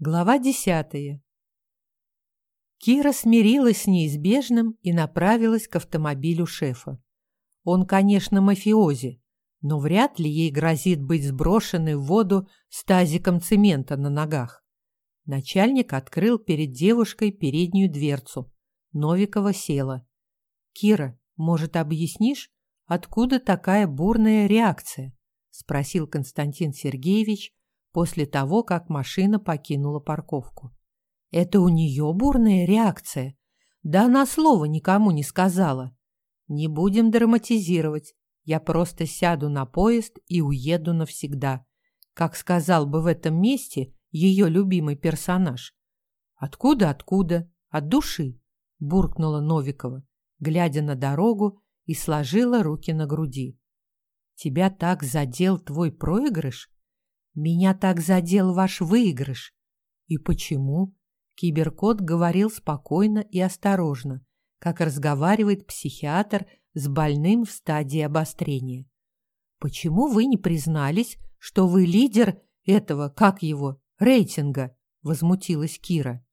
Глава десятая. Кира смирилась с неизбежным и направилась к автомобилю шефа. Он, конечно, мафиози, но вряд ли ей грозит быть сброшенной в воду с тазиком цемента на ногах. Начальник открыл перед девушкой переднюю дверцу. Новикова села. «Кира, может, объяснишь, откуда такая бурная реакция?» – спросил Константин Сергеевич после того, как машина покинула парковку. «Это у нее бурная реакция? Да она слова никому не сказала. Не будем драматизировать. Я просто сяду на поезд и уеду навсегда. Как сказал бы в этом месте ее любимый персонаж. «Откуда, откуда? От души!» – буркнула Новикова, глядя на дорогу и сложила руки на груди. «Тебя так задел твой проигрыш? Меня так задел ваш выигрыш. И почему?» Киберкот говорил спокойно и осторожно, как разговаривает психиатр с больным в стадии обострения. «Почему вы не признались, что вы лидер этого, как его, рейтинга?» – возмутилась Кира.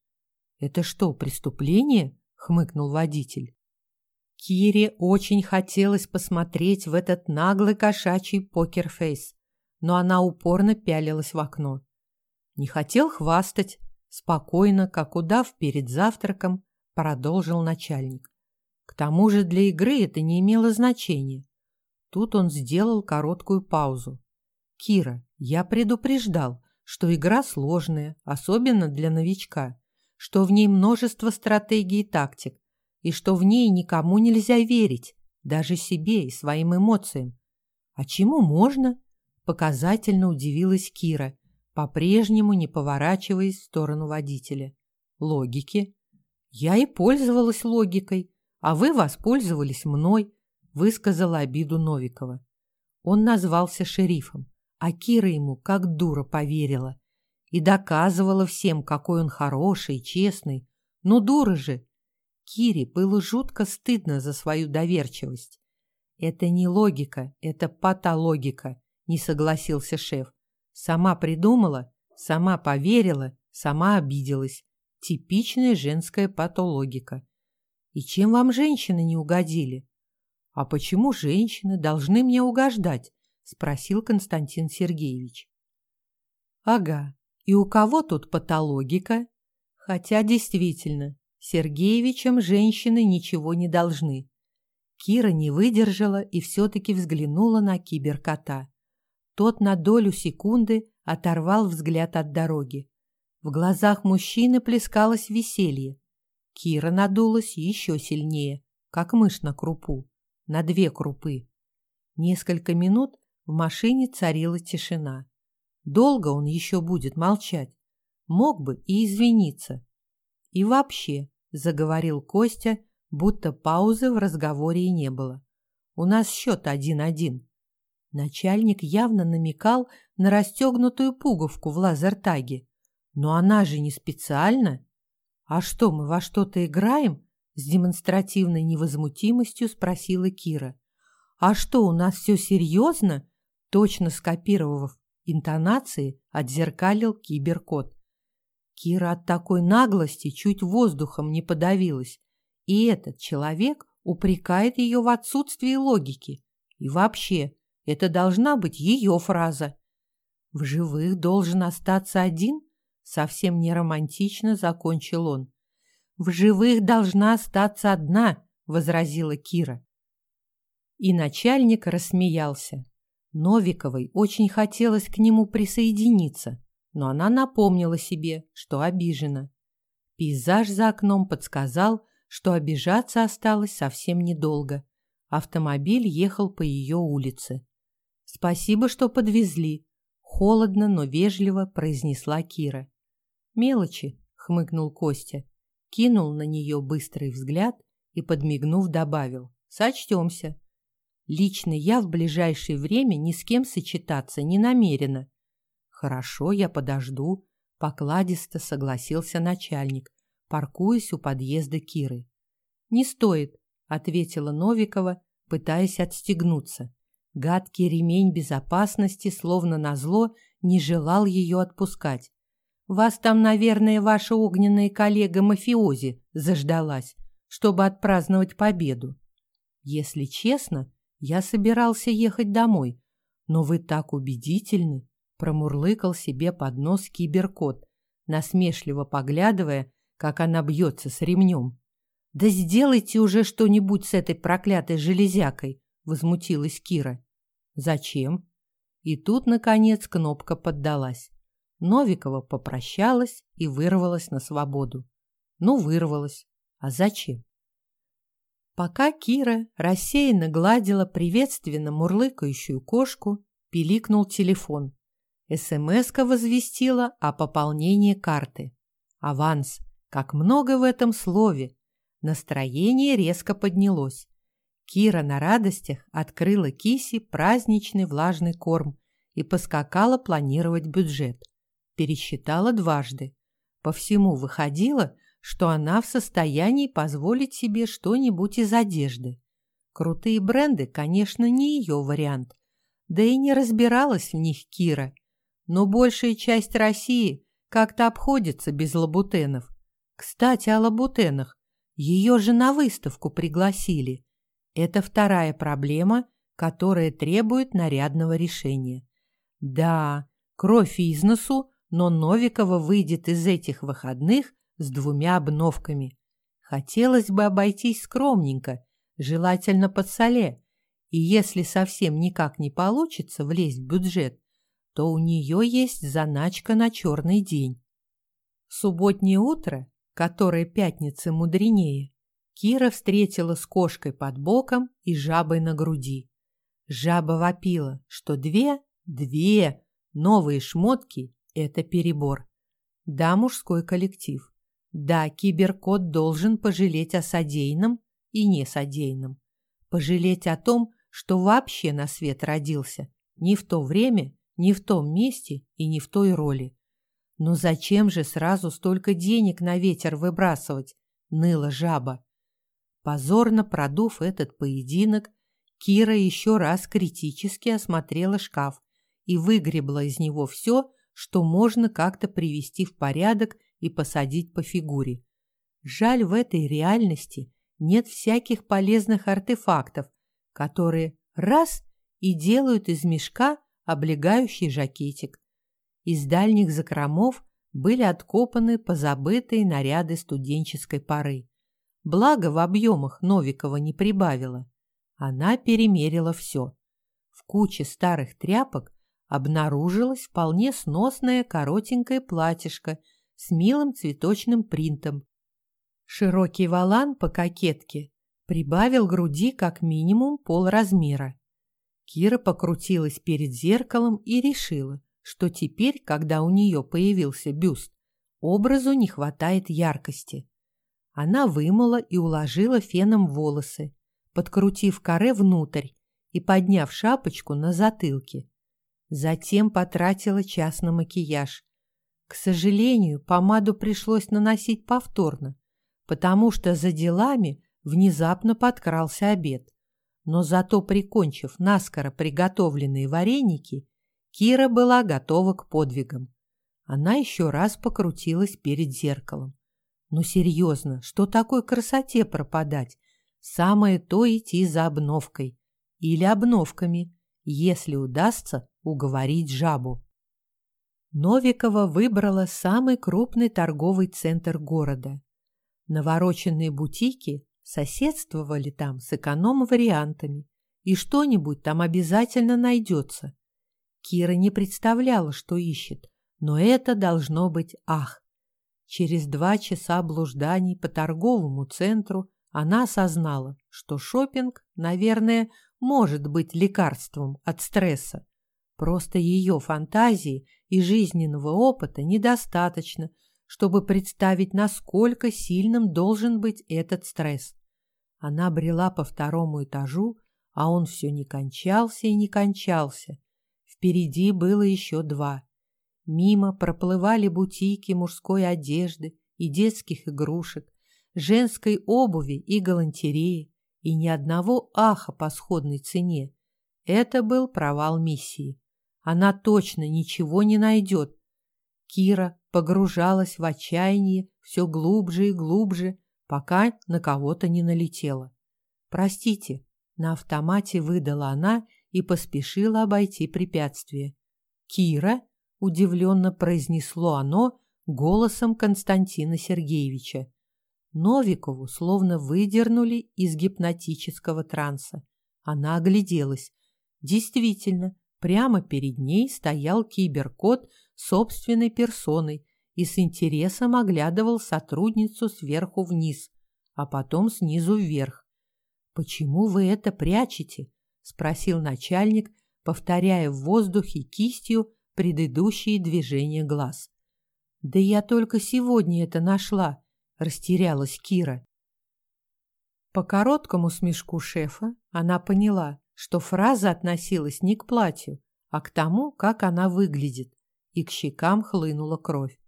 «Это что, преступление?» – хмыкнул водитель. Кире очень хотелось посмотреть в этот наглый кошачий покерфейс, но она упорно пялилась в окно. Не хотел хвастать, спокойно, как удав перед завтраком, продолжил начальник. К тому же для игры это не имело значения. Тут он сделал короткую паузу. «Кира, я предупреждал, что игра сложная, особенно для новичка, что в ней множество стратегий и тактик, и что в ней никому нельзя верить, даже себе и своим эмоциям. А чему можно?» Показательно удивилась Кира, по-прежнему не поворачиваясь в сторону водителя. «Логики?» «Я и пользовалась логикой, а вы воспользовались мной», высказала обиду Новикова. Он назвался шерифом, а Кира ему как дура поверила и доказывала всем, какой он хороший и честный. Ну, дура же! Кире было жутко стыдно за свою доверчивость. Это не логика, это патологика, не согласился шеф. Сама придумала, сама поверила, сама обиделась. Типичная женская патологика. И чем вам женщины не угодили? А почему женщины должны мне угождать? спросил Константин Сергеевич. Ага. И у кого тут патологика? Хотя действительно, Сергеевичам женщины ничего не должны. Кира не выдержала и все таки взглянула на киберкота. Тот на долю секунды оторвал взгляд от дороги. В глазах мужчины плескалось веселье. Кира надулась еще сильнее, как мышь на крупу, на две крупы. Несколько минут в машине царила тишина. Долго он еще будет молчать. Мог бы и извиниться. И вообще, заговорил Костя, будто паузы в разговоре и не было. У нас счет один-один. Начальник явно намекал на расстегнутую пуговку в лазертаге. Но она же не специально. А что, мы во что-то играем? С демонстративной невозмутимостью спросила Кира. А что, у нас все серьезно? Точно скопировав интонации, отзеркалил киберкот. Кира от такой наглости чуть воздухом не подавилась. И этот человек упрекает ее в отсутствии логики. И вообще, это должна быть ее фраза. В живых должен остаться один? Совсем не романтично закончил он. В живых должна остаться одна, возразила Кира. И начальник рассмеялся. Новиковой очень хотелось к нему присоединиться, но она напомнила себе, что обижена. Пейзаж за окном подсказал, что обижаться осталось совсем недолго. Автомобиль ехал по ее улице. Спасибо, что подвезли, холодно, но вежливо произнесла Кира. Мелочи, хмыкнул Костя, кинул на нее быстрый взгляд и подмигнув добавил: "Сочтемся. Лично я в ближайшее время ни с кем сочетаться не намерена". Хорошо, я подожду, покладисто согласился начальник, паркуясь у подъезда Киры. Не стоит, ответила Новикова, пытаясь отстегнуться. Гадкий ремень безопасности, словно назло, не желал ее отпускать. Вас там, наверное, ваша огненная коллега-мафиози заждалась, чтобы отпраздновать победу. Если честно, я собирался ехать домой, но вы так убедительны, промурлыкал себе под нос киберкот, насмешливо поглядывая, как она бьется с ремнем. «Да сделайте уже что-нибудь с этой проклятой железякой!» — возмутилась Кира. «Зачем?» И тут, наконец, кнопка поддалась. Новикова попрощалась и вырвалась на свободу. Ну, вырвалась. А зачем? Пока Кира рассеянно гладила приветственно мурлыкающую кошку, пиликнул телефон. СМС-ка возвестила о пополнении карты. Аванс. Как много в этом слове. Настроение резко поднялось. Кира на радостях открыла киси праздничный влажный корм и поскакала планировать бюджет пересчитала дважды. По всему выходило, что она в состоянии позволить себе что-нибудь из одежды. Крутые бренды, конечно, не ее вариант. Да и не разбиралась в них Кира. Но большая часть России как-то обходится без лабутенов. Кстати, о лабутенах. Ее же на выставку пригласили. Это вторая проблема, которая требует нарядного решения. Да, кровь из носу но Новикова выйдет из этих выходных с двумя обновками. Хотелось бы обойтись скромненько, желательно под соле, и если совсем никак не получится влезть в бюджет, то у нее есть заначка на черный день. Субботнее утро, которое пятница мудренее, Кира встретила с кошкой под боком и жабой на груди. Жаба вопила, что две, две новые шмотки это перебор. Да, мужской коллектив. Да, киберкот должен пожалеть о содеянном и несодеянном. Пожалеть о том, что вообще на свет родился. Не в то время, не в том месте и не в той роли. Но зачем же сразу столько денег на ветер выбрасывать? Ныла жаба. Позорно продув этот поединок, Кира еще раз критически осмотрела шкаф и выгребла из него все, что можно как-то привести в порядок и посадить по фигуре. Жаль, в этой реальности нет всяких полезных артефактов, которые раз и делают из мешка облегающий жакетик. Из дальних закромов были откопаны позабытые наряды студенческой поры. Благо в объемах Новикова не прибавила. Она перемерила все. В куче старых тряпок обнаружилось вполне сносное коротенькое платьишко с милым цветочным принтом. Широкий валан по кокетке прибавил груди как минимум полразмера. Кира покрутилась перед зеркалом и решила, что теперь, когда у нее появился бюст, образу не хватает яркости. Она вымыла и уложила феном волосы, подкрутив коре внутрь и подняв шапочку на затылке. Затем потратила час на макияж. К сожалению, помаду пришлось наносить повторно, потому что за делами внезапно подкрался обед. Но зато, прикончив наскоро приготовленные вареники, Кира была готова к подвигам. Она еще раз покрутилась перед зеркалом. Ну серьезно, что такой красоте пропадать? Самое то идти за обновкой. Или обновками, если удастся уговорить жабу. Новикова выбрала самый крупный торговый центр города. Навороченные бутики соседствовали там с эконом-вариантами, и что-нибудь там обязательно найдется. Кира не представляла, что ищет, но это должно быть ах. Через два часа блужданий по торговому центру она осознала, что шопинг, наверное, может быть лекарством от стресса. Просто ее фантазии и жизненного опыта недостаточно, чтобы представить, насколько сильным должен быть этот стресс. Она брела по второму этажу, а он все не кончался и не кончался. Впереди было еще два. Мимо проплывали бутики мужской одежды и детских игрушек, женской обуви и галантереи, и ни одного аха по сходной цене. Это был провал миссии. Она точно ничего не найдет. Кира погружалась в отчаяние все глубже и глубже, пока на кого-то не налетела. «Простите», — на автомате выдала она и поспешила обойти препятствие. «Кира?» — удивленно произнесло оно голосом Константина Сергеевича. Новикову словно выдернули из гипнотического транса. Она огляделась. Действительно, прямо перед ней стоял киберкот собственной персоной и с интересом оглядывал сотрудницу сверху вниз, а потом снизу вверх. «Почему вы это прячете?» — спросил начальник, повторяя в воздухе кистью предыдущие движения глаз. «Да я только сегодня это нашла», — растерялась Кира. По короткому смешку шефа она поняла, что фраза относилась не к платью, а к тому, как она выглядит, и к щекам хлынула кровь.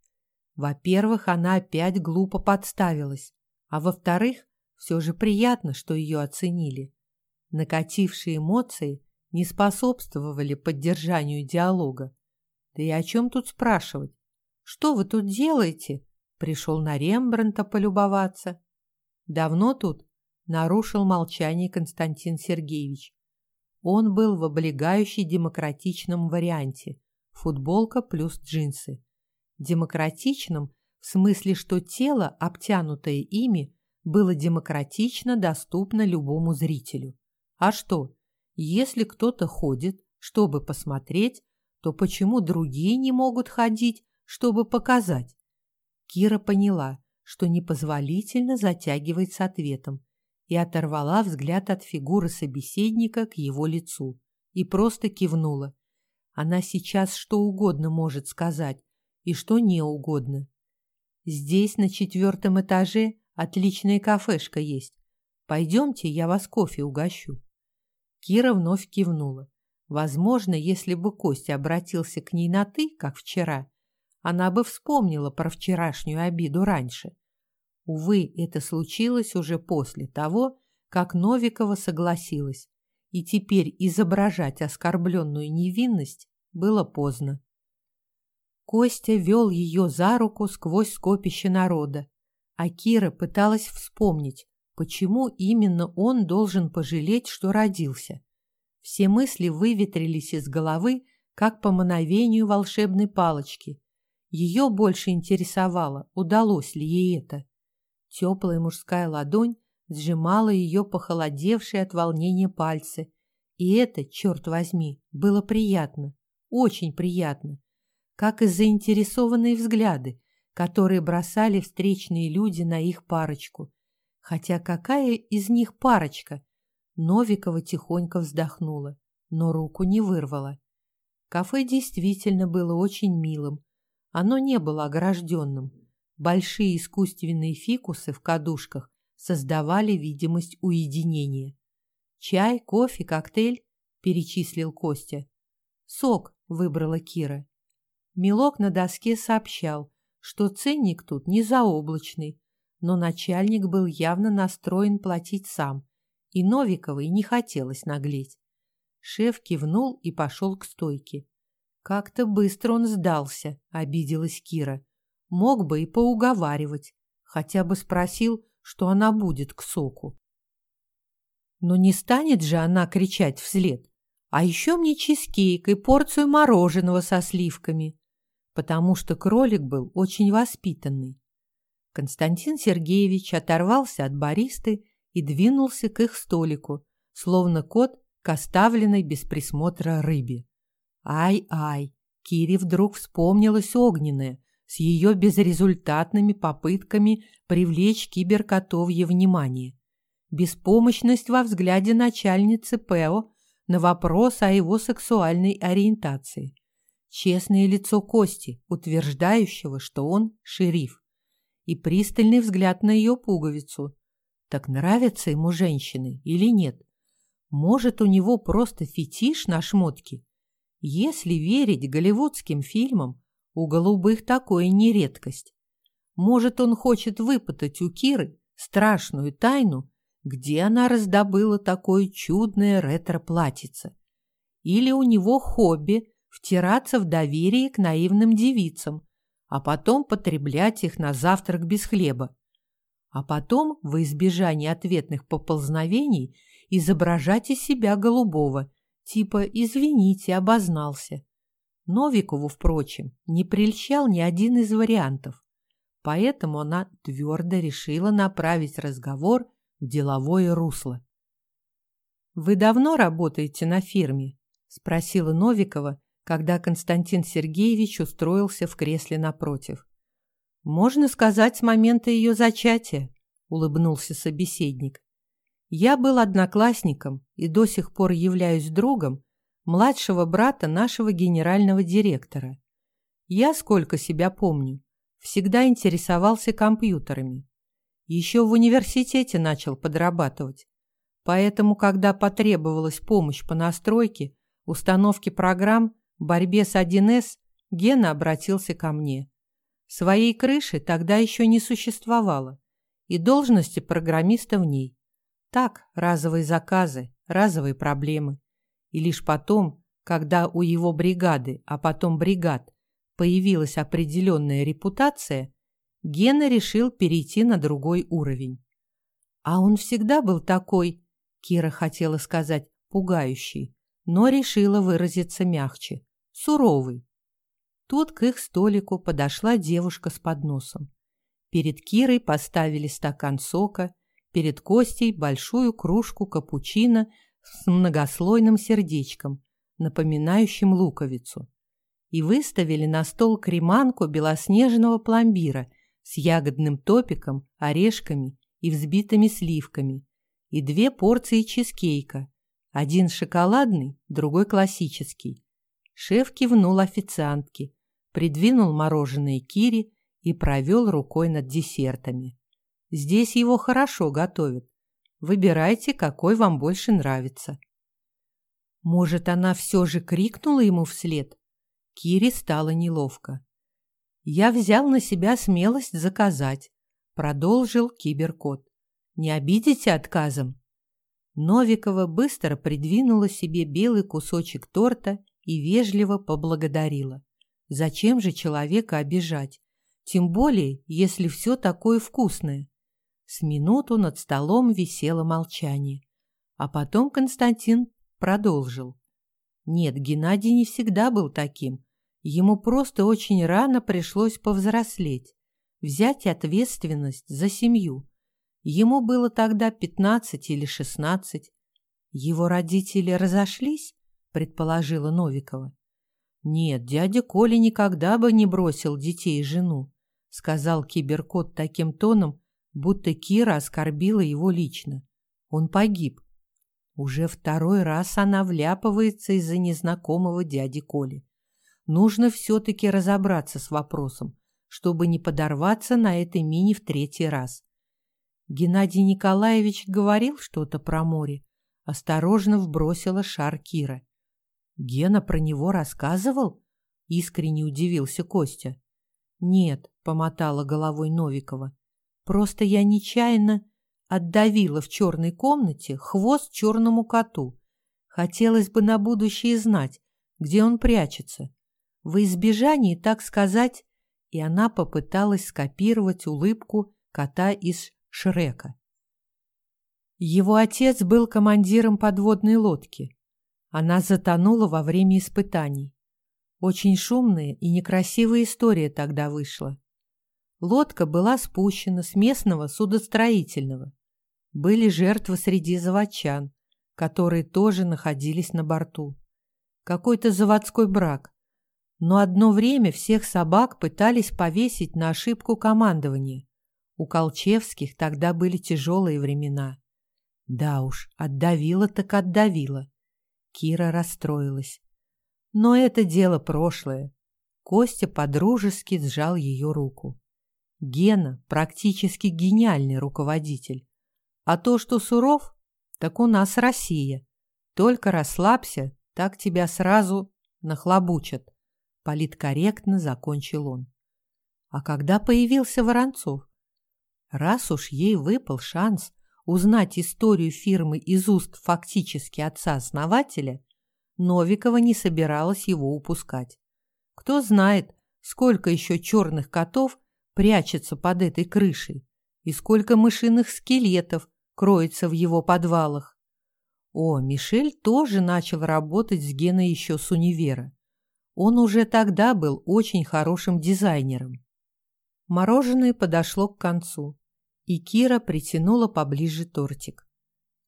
Во-первых, она опять глупо подставилась, а во-вторых, все же приятно, что ее оценили. Накатившие эмоции не способствовали поддержанию диалога. Да и о чем тут спрашивать? Что вы тут делаете? Пришел на Рембрандта полюбоваться. Давно тут? Нарушил молчание Константин Сергеевич. Он был в облегающей демократичном варианте. Футболка плюс джинсы. Демократичном в смысле, что тело, обтянутое ими, было демократично доступно любому зрителю. А что, если кто-то ходит, чтобы посмотреть, то почему другие не могут ходить, чтобы показать? Кира поняла, что непозволительно затягивает с ответом, и оторвала взгляд от фигуры собеседника к его лицу и просто кивнула. Она сейчас что угодно может сказать и что не угодно. Здесь на четвертом этаже отличная кафешка есть. Пойдемте, я вас кофе угощу. Кира вновь кивнула. Возможно, если бы Костя обратился к ней на «ты», как вчера, она бы вспомнила про вчерашнюю обиду раньше. Увы, это случилось уже после того, как Новикова согласилась, и теперь изображать оскорбленную невинность было поздно. Костя вел ее за руку сквозь скопище народа, а Кира пыталась вспомнить, почему именно он должен пожалеть, что родился. Все мысли выветрились из головы, как по мановению волшебной палочки. Ее больше интересовало, удалось ли ей это. Теплая мужская ладонь сжимала ее похолодевшие от волнения пальцы. И это, черт возьми, было приятно, очень приятно. Как и заинтересованные взгляды, которые бросали встречные люди на их парочку. Хотя какая из них парочка? Новикова тихонько вздохнула, но руку не вырвала. Кафе действительно было очень милым. Оно не было огражденным, Большие искусственные фикусы в кадушках создавали видимость уединения. «Чай, кофе, коктейль?» – перечислил Костя. «Сок», – выбрала Кира. Мелок на доске сообщал, что ценник тут не заоблачный, но начальник был явно настроен платить сам, и Новиковой не хотелось наглеть. Шеф кивнул и пошел к стойке. Как-то быстро он сдался, обиделась Кира. Мог бы и поуговаривать, хотя бы спросил, что она будет к соку. Но не станет же она кричать вслед. А еще мне чизкейк и порцию мороженого со сливками, потому что кролик был очень воспитанный. Константин Сергеевич оторвался от баристы и двинулся к их столику, словно кот к оставленной без присмотра рыбе. Ай-ай, Кире вдруг вспомнилось огненное, с ее безрезультатными попытками привлечь киберкотовье внимание. Беспомощность во взгляде начальницы ПЭО на вопрос о его сексуальной ориентации. Честное лицо Кости, утверждающего, что он шериф. И пристальный взгляд на ее пуговицу. Так нравятся ему женщины или нет? Может, у него просто фетиш на шмотки? Если верить голливудским фильмам, у голубых такое не редкость. Может, он хочет выпытать у Киры страшную тайну, где она раздобыла такое чудное ретро-платьице. Или у него хобби втираться в доверие к наивным девицам, а потом потреблять их на завтрак без хлеба, а потом, во избежание ответных поползновений, изображать из себя голубого, типа «извините, обознался». Новикову, впрочем, не прельщал ни один из вариантов, поэтому она твердо решила направить разговор в деловое русло. «Вы давно работаете на фирме?» – спросила Новикова, когда Константин Сергеевич устроился в кресле напротив. «Можно сказать, с момента ее зачатия», – улыбнулся собеседник. «Я был одноклассником и до сих пор являюсь другом младшего брата нашего генерального директора. Я, сколько себя помню, всегда интересовался компьютерами. Еще в университете начал подрабатывать. Поэтому, когда потребовалась помощь по настройке, установке программ, борьбе с 1С, Гена обратился ко мне. Своей крыши тогда еще не существовало, и должности программиста в ней. Так, разовые заказы, разовые проблемы. И лишь потом, когда у его бригады, а потом бригад, появилась определенная репутация, Гена решил перейти на другой уровень. А он всегда был такой, Кира хотела сказать пугающий, но решила выразиться мягче, суровый. Тут к их столику подошла девушка с подносом. Перед Кирой поставили стакан сока, перед Костей большую кружку капучино с многослойным сердечком, напоминающим луковицу, и выставили на стол креманку белоснежного пломбира с ягодным топиком, орешками и взбитыми сливками, и две порции чизкейка, один шоколадный, другой классический. Шеф кивнул официантке, придвинул мороженое Кире и провел рукой над десертами. Здесь его хорошо готовят. Выбирайте, какой вам больше нравится. Может, она все же крикнула ему вслед? Кире стало неловко. Я взял на себя смелость заказать, продолжил киберкот. Не обидите отказом? Новикова быстро придвинула себе белый кусочек торта и вежливо поблагодарила. Зачем же человека обижать? Тем более, если все такое вкусное. С минуту над столом висело молчание. А потом Константин продолжил. Нет, Геннадий не всегда был таким. Ему просто очень рано пришлось повзрослеть, взять ответственность за семью. Ему было тогда пятнадцать или шестнадцать. Его родители разошлись, предположила Новикова. Нет, дядя Коля никогда бы не бросил детей и жену, сказал киберкот таким тоном, будто Кира оскорбила его лично. Он погиб. Уже второй раз она вляпывается из-за незнакомого дяди Коли. Нужно все-таки разобраться с вопросом, чтобы не подорваться на этой мини в третий раз. Геннадий Николаевич говорил что-то про море. Осторожно вбросила шар Кира. «Гена про него рассказывал?» Искренне удивился Костя. «Нет», — помотала головой Новикова. «Просто я нечаянно отдавила в черной комнате хвост черному коту. Хотелось бы на будущее знать, где он прячется. Во избежании, так сказать, и она попыталась скопировать улыбку кота из Шрека. Его отец был командиром подводной лодки. Она затонула во время испытаний. Очень шумная и некрасивая история тогда вышла. Лодка была спущена с местного судостроительного. Были жертвы среди заводчан, которые тоже находились на борту. Какой-то заводской брак. Но одно время всех собак пытались повесить на ошибку командования. У Колчевских тогда были тяжелые времена. Да уж, отдавила так отдавила. Кира расстроилась. Но это дело прошлое. Костя подружески сжал ее руку. Гена практически гениальный руководитель. А то, что суров, так у нас Россия. Только расслабься, так тебя сразу нахлобучат. Политкорректно закончил он. А когда появился Воронцов? Раз уж ей выпал шанс узнать историю фирмы из уст фактически отца-основателя, Новикова не собиралась его упускать. Кто знает, сколько еще черных котов прячется под этой крышей и сколько мышиных скелетов кроется в его подвалах. О, Мишель тоже начал работать с Геной еще с универа. Он уже тогда был очень хорошим дизайнером. Мороженое подошло к концу, и Кира притянула поближе тортик.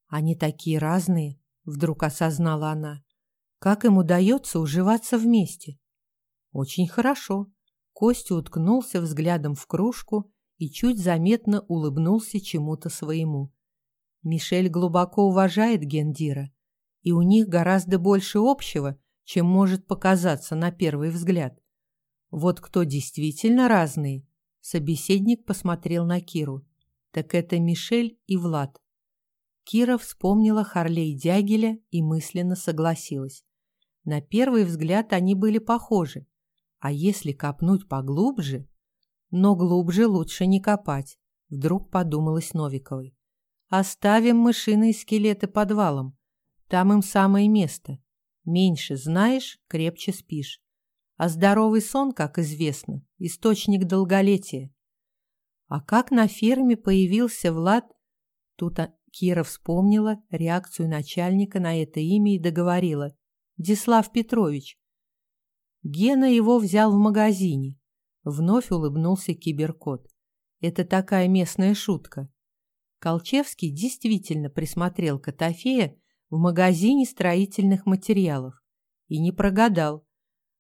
«Они такие разные», — вдруг осознала она. «Как им удается уживаться вместе?» «Очень хорошо». Костя уткнулся взглядом в кружку и чуть заметно улыбнулся чему-то своему. Мишель глубоко уважает Гендира, и у них гораздо больше общего, чем может показаться на первый взгляд. Вот кто действительно разные. Собеседник посмотрел на Киру. Так это Мишель и Влад. Кира вспомнила Харлей Дягеля и мысленно согласилась. На первый взгляд они были похожи. А если копнуть поглубже? Но глубже лучше не копать, вдруг подумалось Новиковой. Оставим мышиные скелеты подвалом. Там им самое место. Меньше знаешь, крепче спишь. А здоровый сон, как известно, источник долголетия. А как на ферме появился Влад? Тут Кира вспомнила реакцию начальника на это имя и договорила. Дислав Петрович. Гена его взял в магазине. Вновь улыбнулся киберкот. Это такая местная шутка. Колчевский действительно присмотрел Котофея в магазине строительных материалов. И не прогадал.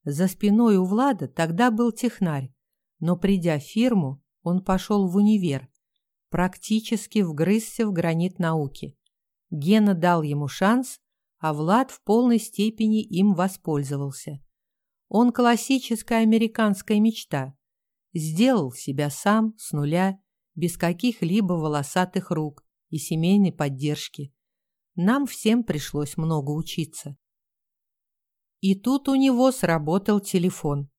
За спиной у Влада тогда был технарь, но придя в фирму, он пошел в универ, практически вгрызся в гранит науки. Гена дал ему шанс, а Влад в полной степени им воспользовался. Он классическая американская мечта. Сделал себя сам, с нуля, без каких-либо волосатых рук и семейной поддержки. Нам всем пришлось много учиться. И тут у него сработал телефон.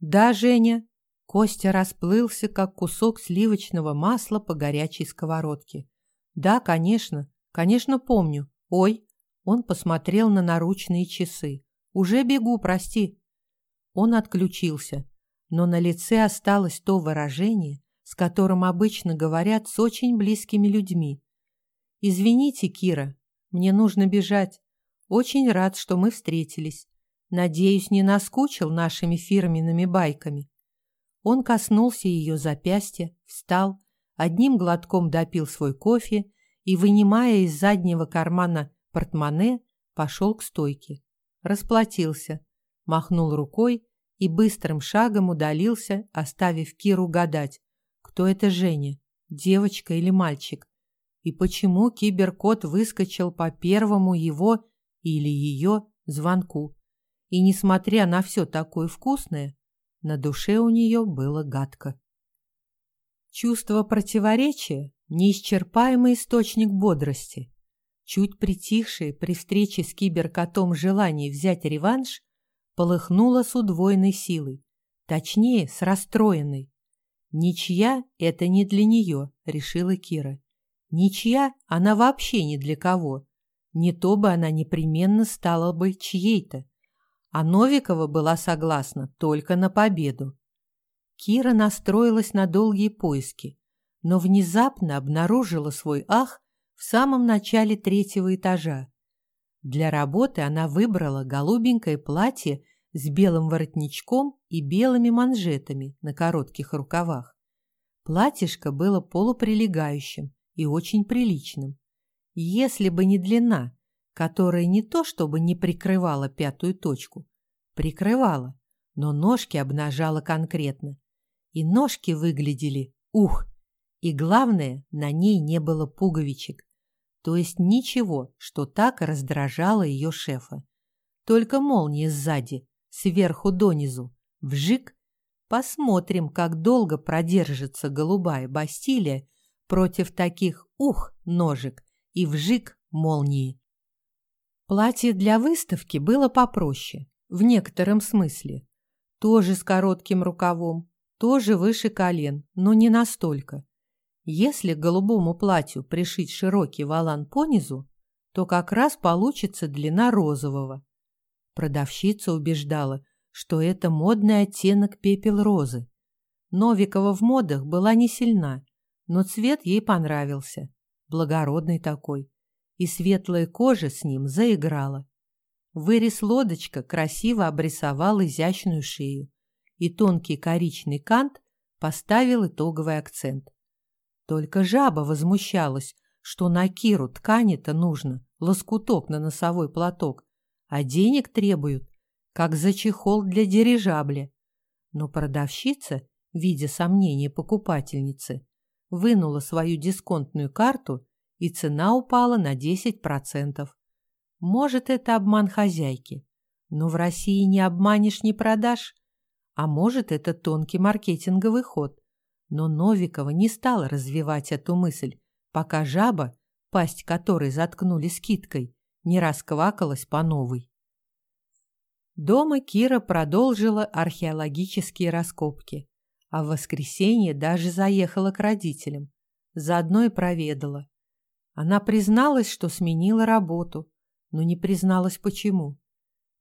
«Да, Женя». Костя расплылся, как кусок сливочного масла по горячей сковородке. «Да, конечно. Конечно, помню. Ой». Он посмотрел на наручные часы. «Уже бегу, прости». Он отключился, но на лице осталось то выражение, с которым обычно говорят с очень близкими людьми. «Извините, Кира, мне нужно бежать. Очень рад, что мы встретились. Надеюсь, не наскучил нашими фирменными байками. Он коснулся ее запястья, встал, одним глотком допил свой кофе и, вынимая из заднего кармана портмоне, пошел к стойке. Расплатился, махнул рукой и быстрым шагом удалился, оставив Киру гадать, кто это Женя, девочка или мальчик. И почему киберкот выскочил по первому его или ее звонку? И несмотря на все такое вкусное, на душе у нее было гадко. Чувство противоречия – неисчерпаемый источник бодрости. Чуть притихшее при встрече с киберкотом желание взять реванш полыхнуло с удвоенной силой, точнее, с расстроенной. «Ничья – это не для нее», – решила Кира. Ничья она вообще ни для кого. Не то бы она непременно стала бы чьей-то. А Новикова была согласна только на победу. Кира настроилась на долгие поиски, но внезапно обнаружила свой ах в самом начале третьего этажа. Для работы она выбрала голубенькое платье с белым воротничком и белыми манжетами на коротких рукавах. Платьишко было полуприлегающим, и очень приличным. Если бы не длина, которая не то чтобы не прикрывала пятую точку, прикрывала, но ножки обнажала конкретно. И ножки выглядели, ух, и главное, на ней не было пуговичек, то есть ничего, что так раздражало ее шефа. Только молния сзади, сверху донизу, вжик. Посмотрим, как долго продержится голубая Бастилия против таких ух ножек и вжик молнии. Платье для выставки было попроще, в некотором смысле. Тоже с коротким рукавом, тоже выше колен, но не настолько. Если к голубому платью пришить широкий валан понизу, то как раз получится длина розового. Продавщица убеждала, что это модный оттенок пепел розы. Новикова в модах была не сильна, но цвет ей понравился, благородный такой, и светлая кожа с ним заиграла. Вырез лодочка красиво обрисовал изящную шею, и тонкий коричный кант поставил итоговый акцент. Только жаба возмущалась, что на Киру ткани-то нужно, лоскуток на носовой платок, а денег требуют, как за чехол для дирижабля. Но продавщица видя сомнения покупательницы, вынула свою дисконтную карту, и цена упала на 10%. Может, это обман хозяйки, но в России не обманешь, не продашь. А может, это тонкий маркетинговый ход. Но Новикова не стала развивать эту мысль, пока жаба, пасть которой заткнули скидкой, не расквакалась по новой. Дома Кира продолжила археологические раскопки а в воскресенье даже заехала к родителям. Заодно и проведала. Она призналась, что сменила работу, но не призналась почему.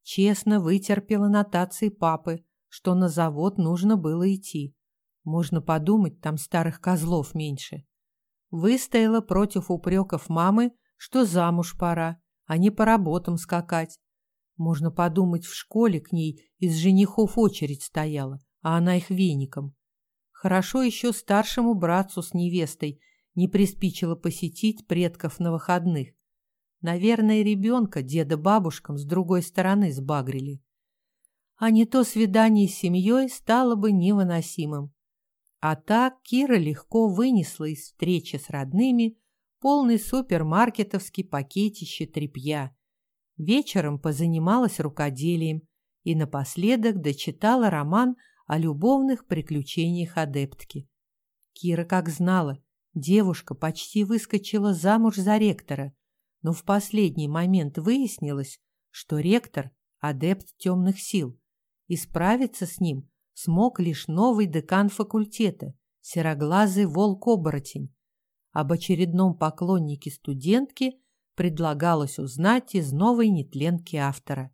Честно вытерпела нотации папы, что на завод нужно было идти. Можно подумать, там старых козлов меньше. Выстояла против упреков мамы, что замуж пора, а не по работам скакать. Можно подумать, в школе к ней из женихов очередь стояла, а она их веником. Хорошо еще старшему братцу с невестой не приспичило посетить предков на выходных. Наверное, ребенка деда бабушкам с другой стороны сбагрили. А не то свидание с семьей стало бы невыносимым. А так Кира легко вынесла из встречи с родными полный супермаркетовский пакетище тряпья. Вечером позанималась рукоделием и напоследок дочитала роман о любовных приключениях адептки. Кира как знала, девушка почти выскочила замуж за ректора, но в последний момент выяснилось, что ректор – адепт темных сил, и справиться с ним смог лишь новый декан факультета, сероглазый волк-оборотень. Об очередном поклоннике студентки предлагалось узнать из новой нетленки автора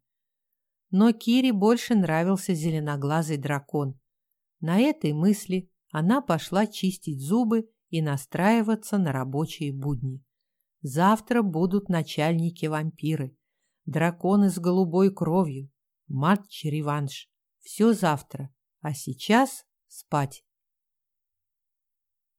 но Кире больше нравился зеленоглазый дракон. На этой мысли она пошла чистить зубы и настраиваться на рабочие будни. Завтра будут начальники-вампиры, драконы с голубой кровью, матч-реванш. Все завтра, а сейчас спать.